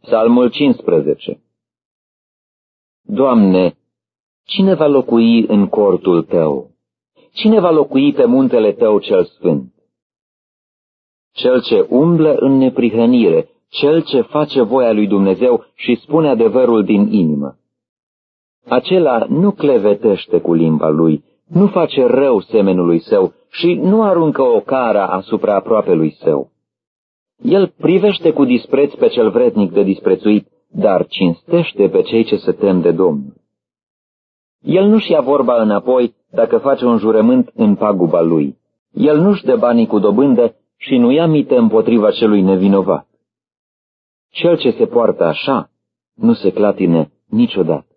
Psalmul 15 Doamne, cine va locui în cortul Tău? Cine va locui pe muntele Tău cel sfânt? Cel ce umblă în neprihănire, cel ce face voia lui Dumnezeu și spune adevărul din inimă. Acela nu clevetește cu limba lui, nu face rău semenului său și nu aruncă o cara asupra aproapelui său. El privește cu dispreț pe cel vrednic de disprețuit, dar cinstește pe cei ce se tem de Domnul. El nu-și ia vorba înapoi dacă face un jurământ în paguba lui. El nu-și dă banii cu dobândă și nu ia mită împotriva celui nevinovat. Cel ce se poartă așa nu se clatine niciodată.